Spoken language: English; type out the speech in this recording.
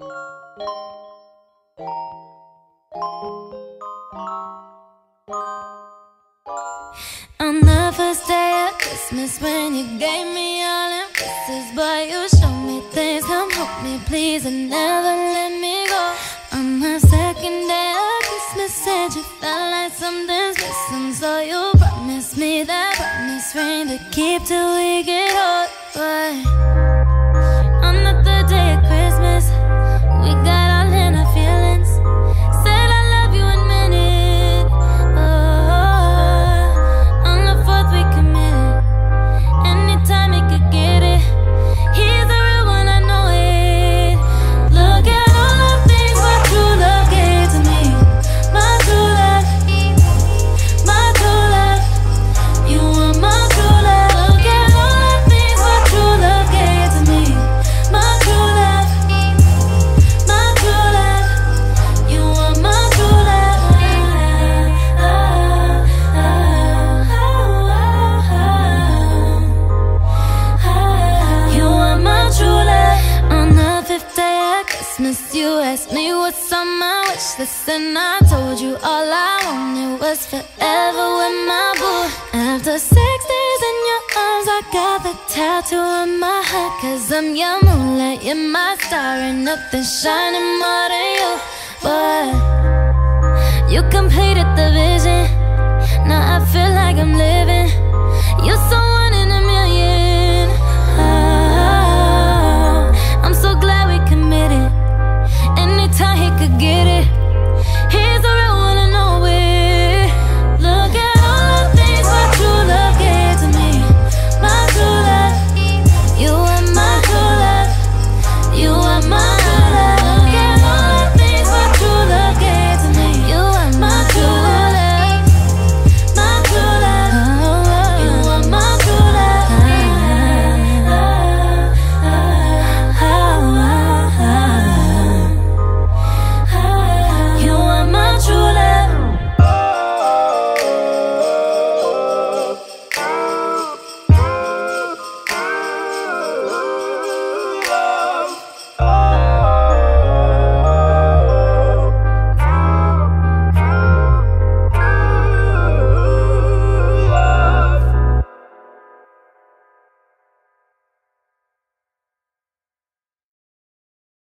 On the first day of Christmas, when you gave me all them kisses, boy, you showed me things. Come hold me, please, and never let me go. On the second day of Christmas, said you felt like something's missing, so you promised me that promise ring to keep till we get old. But Christmas, you asked me what's on my wish list, and I told you all I wanted was forever with my boo. After six days in your arms, I got the tattoo on my heart, cause I'm your moonlight, you're my star, and nothing shining more than you.